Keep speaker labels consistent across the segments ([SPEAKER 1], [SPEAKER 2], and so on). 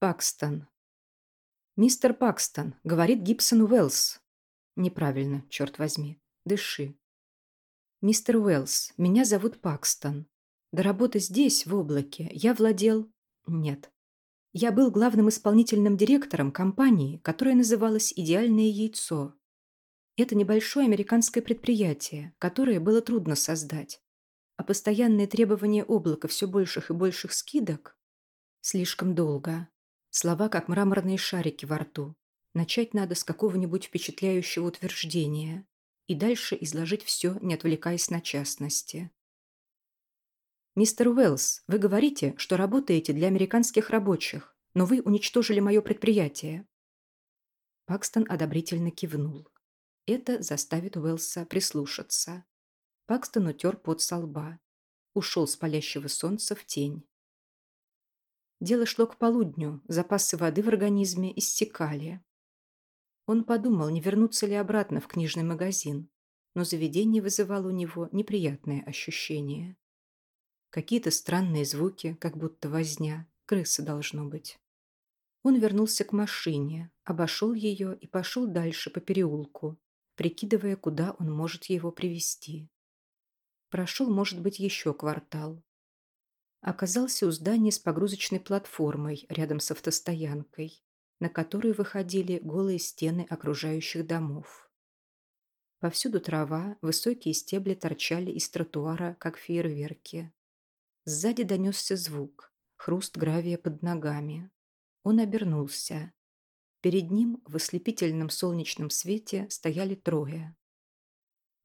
[SPEAKER 1] Пакстон. «Мистер Пакстон», — говорит Гибсон Уэллс. Неправильно, черт возьми. Дыши. «Мистер Уэллс, меня зовут Пакстон. До работы здесь, в облаке, я владел... Нет. Я был главным исполнительным директором компании, которая называлась «Идеальное яйцо». Это небольшое американское предприятие, которое было трудно создать. А постоянные требования облака все больших и больших скидок слишком долго. Слова, как мраморные шарики во рту. Начать надо с какого-нибудь впечатляющего утверждения и дальше изложить все, не отвлекаясь на частности. «Мистер Уэллс, вы говорите, что работаете для американских рабочих, но вы уничтожили мое предприятие». Пакстон одобрительно кивнул. Это заставит Уэллса прислушаться. Пакстон утер пот со лба. Ушел с палящего солнца в тень. Дело шло к полудню, запасы воды в организме иссякали. Он подумал, не вернуться ли обратно в книжный магазин, но заведение вызывало у него неприятное ощущение. Какие-то странные звуки, как будто возня, крысы должно быть. Он вернулся к машине, обошел ее и пошел дальше по переулку, прикидывая, куда он может его привести. Прошел, может быть, еще квартал. Оказался у здания с погрузочной платформой рядом с автостоянкой на которую выходили голые стены окружающих домов. Повсюду трава, высокие стебли торчали из тротуара, как фейерверки. Сзади донесся звук, хруст гравия под ногами. Он обернулся. Перед ним в ослепительном солнечном свете стояли трое.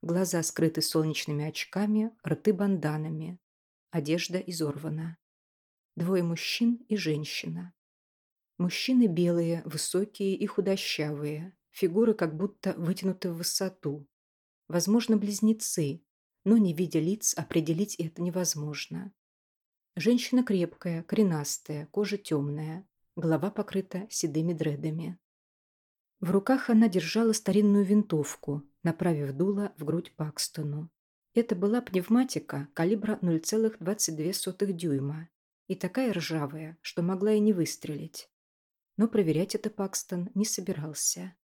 [SPEAKER 1] Глаза скрыты солнечными очками, рты банданами. Одежда изорвана. Двое мужчин и женщина. Мужчины белые, высокие и худощавые, фигуры как будто вытянуты в высоту. Возможно, близнецы, но не видя лиц, определить это невозможно. Женщина крепкая, коренастая, кожа темная, голова покрыта седыми дредами. В руках она держала старинную винтовку, направив дуло в грудь Пакстону. Это была пневматика калибра 0,22 дюйма и такая ржавая, что могла и не выстрелить но проверять это Пакстон не собирался.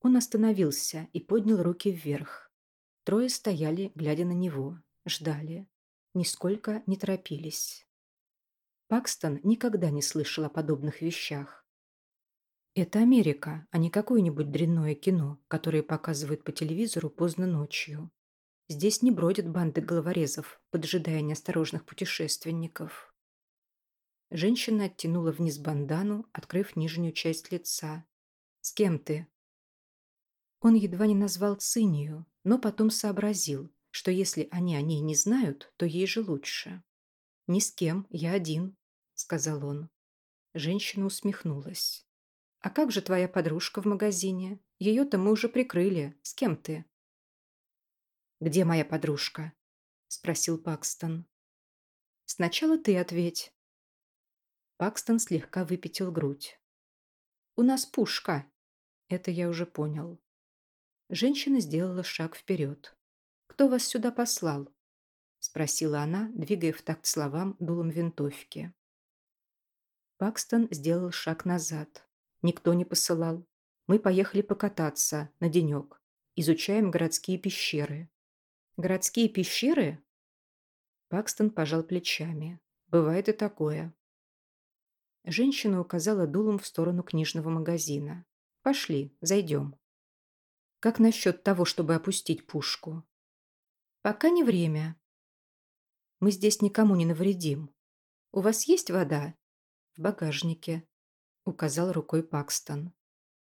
[SPEAKER 1] Он остановился и поднял руки вверх. Трое стояли, глядя на него, ждали. Нисколько не торопились. Пакстон никогда не слышал о подобных вещах. Это Америка, а не какое-нибудь дрянное кино, которое показывают по телевизору поздно ночью. Здесь не бродят банды головорезов, поджидая неосторожных путешественников. Женщина оттянула вниз бандану, открыв нижнюю часть лица. «С кем ты?» Он едва не назвал Цинию, но потом сообразил, что если они о ней не знают, то ей же лучше. «Ни с кем, я один», — сказал он. Женщина усмехнулась. «А как же твоя подружка в магазине? Ее-то мы уже прикрыли. С кем ты?» «Где моя подружка?» — спросил Пакстон. «Сначала ты ответь», Пакстон слегка выпятил грудь. «У нас пушка!» Это я уже понял. Женщина сделала шаг вперед. «Кто вас сюда послал?» Спросила она, двигая в такт словам дулом винтовки. Пакстон сделал шаг назад. Никто не посылал. Мы поехали покататься на денек. Изучаем городские пещеры. Городские пещеры? Пакстон пожал плечами. Бывает и такое. Женщина указала дулом в сторону книжного магазина. «Пошли, зайдем». «Как насчет того, чтобы опустить пушку?» «Пока не время». «Мы здесь никому не навредим. У вас есть вода?» «В багажнике», — указал рукой Пакстон.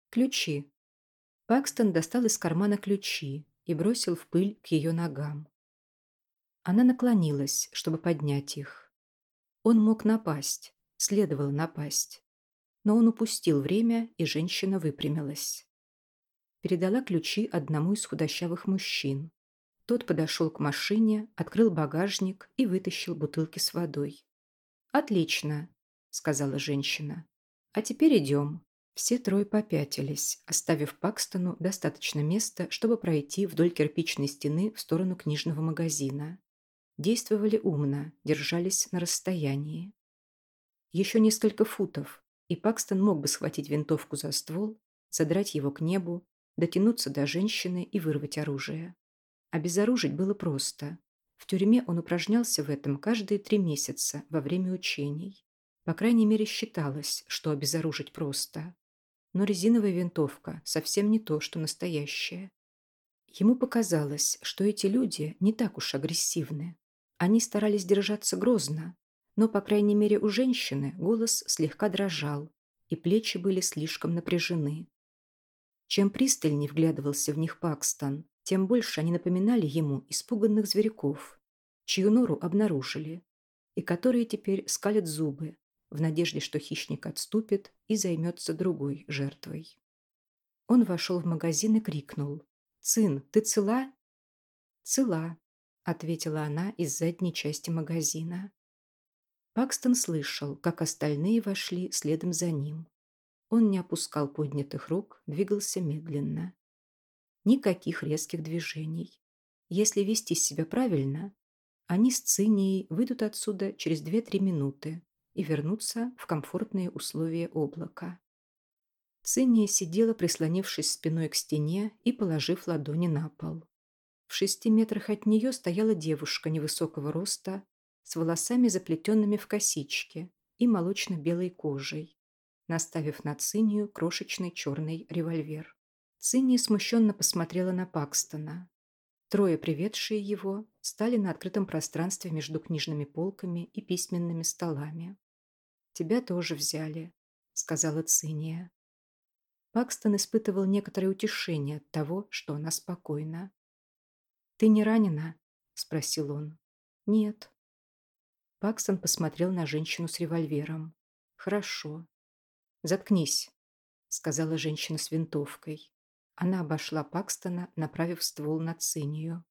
[SPEAKER 1] «Ключи». Пакстон достал из кармана ключи и бросил в пыль к ее ногам. Она наклонилась, чтобы поднять их. Он мог напасть, Следовало напасть. Но он упустил время, и женщина выпрямилась. Передала ключи одному из худощавых мужчин. Тот подошел к машине, открыл багажник и вытащил бутылки с водой. «Отлично», — сказала женщина. «А теперь идем». Все трое попятились, оставив Пакстону достаточно места, чтобы пройти вдоль кирпичной стены в сторону книжного магазина. Действовали умно, держались на расстоянии. Еще несколько футов, и Пакстон мог бы схватить винтовку за ствол, задрать его к небу, дотянуться до женщины и вырвать оружие. Обезоружить было просто. В тюрьме он упражнялся в этом каждые три месяца во время учений. По крайней мере, считалось, что обезоружить просто. Но резиновая винтовка совсем не то, что настоящая. Ему показалось, что эти люди не так уж агрессивны. Они старались держаться грозно, но, по крайней мере, у женщины голос слегка дрожал, и плечи были слишком напряжены. Чем пристальнее вглядывался в них Пакстон, тем больше они напоминали ему испуганных зверьков, чью нору обнаружили, и которые теперь скалят зубы, в надежде, что хищник отступит и займется другой жертвой. Он вошел в магазин и крикнул. «Цин, ты цела?» «Цела», — ответила она из задней части магазина. Пакстон слышал, как остальные вошли следом за ним. Он не опускал поднятых рук, двигался медленно. Никаких резких движений. Если вести себя правильно, они с Цинией выйдут отсюда через 2-3 минуты и вернутся в комфортные условия облака. Циния сидела, прислонившись спиной к стене и положив ладони на пол. В шести метрах от нее стояла девушка невысокого роста с волосами, заплетенными в косички и молочно-белой кожей, наставив на Цинию крошечный черный револьвер. Цинни смущенно посмотрела на Пакстона. Трое, приведшие его, стали на открытом пространстве между книжными полками и письменными столами. «Тебя тоже взяли», — сказала Циния. Пакстон испытывал некоторое утешение от того, что она спокойна. «Ты не ранена?» — спросил он. «Нет». Пакстон посмотрел на женщину с револьвером. «Хорошо». «Заткнись», — сказала женщина с винтовкой. Она обошла Пакстона, направив ствол на Цинию.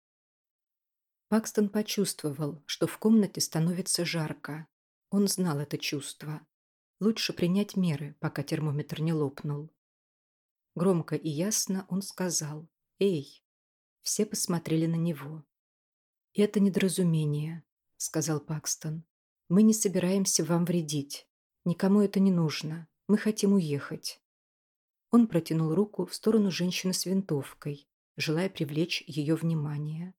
[SPEAKER 1] Пакстон почувствовал, что в комнате становится жарко. Он знал это чувство. Лучше принять меры, пока термометр не лопнул. Громко и ясно он сказал «Эй!». Все посмотрели на него. «Это недоразумение», — сказал Пакстон. «Мы не собираемся вам вредить. Никому это не нужно. Мы хотим уехать». Он протянул руку в сторону женщины с винтовкой, желая привлечь ее внимание.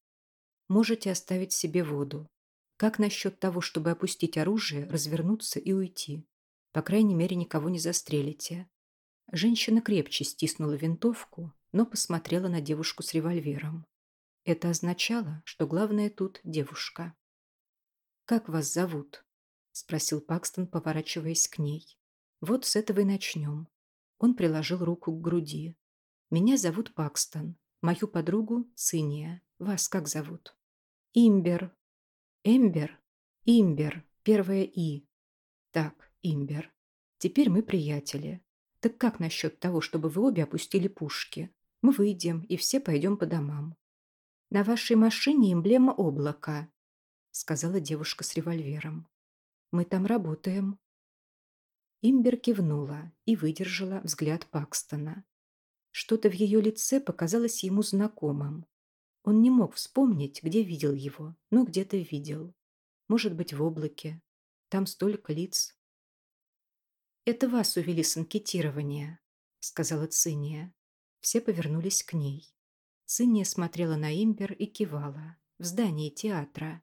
[SPEAKER 1] «Можете оставить себе воду. Как насчет того, чтобы опустить оружие, развернуться и уйти? По крайней мере, никого не застрелите». Женщина крепче стиснула винтовку, но посмотрела на девушку с револьвером. Это означало, что главное тут девушка. «Как вас зовут?» – спросил Пакстон, поворачиваясь к ней. «Вот с этого и начнем. Он приложил руку к груди. «Меня зовут Пакстон. Мою подругу – Циния. Вас как зовут?» «Имбер». «Эмбер?» «Имбер. Первое «и». «Так, Имбер. Теперь мы приятели. Так как насчет того, чтобы вы обе опустили пушки? Мы выйдем, и все пойдем по домам». «На вашей машине эмблема облака», – сказала девушка с револьвером. «Мы там работаем». Имбер кивнула и выдержала взгляд Пакстона. Что-то в ее лице показалось ему знакомым. Он не мог вспомнить, где видел его, но где-то видел. Может быть, в облаке. Там столько лиц. «Это вас увели с анкетирования», — сказала Циния. Все повернулись к ней. Циния смотрела на Имбер и кивала. В здании театра.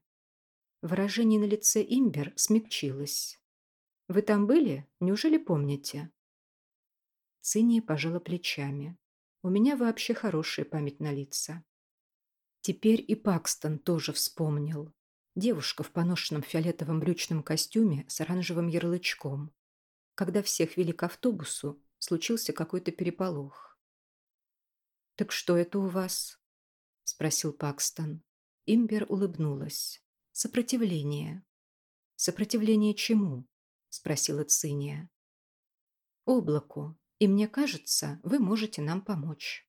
[SPEAKER 1] Выражение на лице Имбер смягчилось. Вы там были? Неужели помните?» Циния пожала плечами. «У меня вообще хорошая память на лица». Теперь и Пакстон тоже вспомнил. Девушка в поношенном фиолетовом брючном костюме с оранжевым ярлычком. Когда всех вели к автобусу, случился какой-то переполох. «Так что это у вас?» – спросил Пакстон. Имбер улыбнулась. «Сопротивление». «Сопротивление чему?» спросила Циния. «Облаку. И мне кажется, вы можете нам помочь».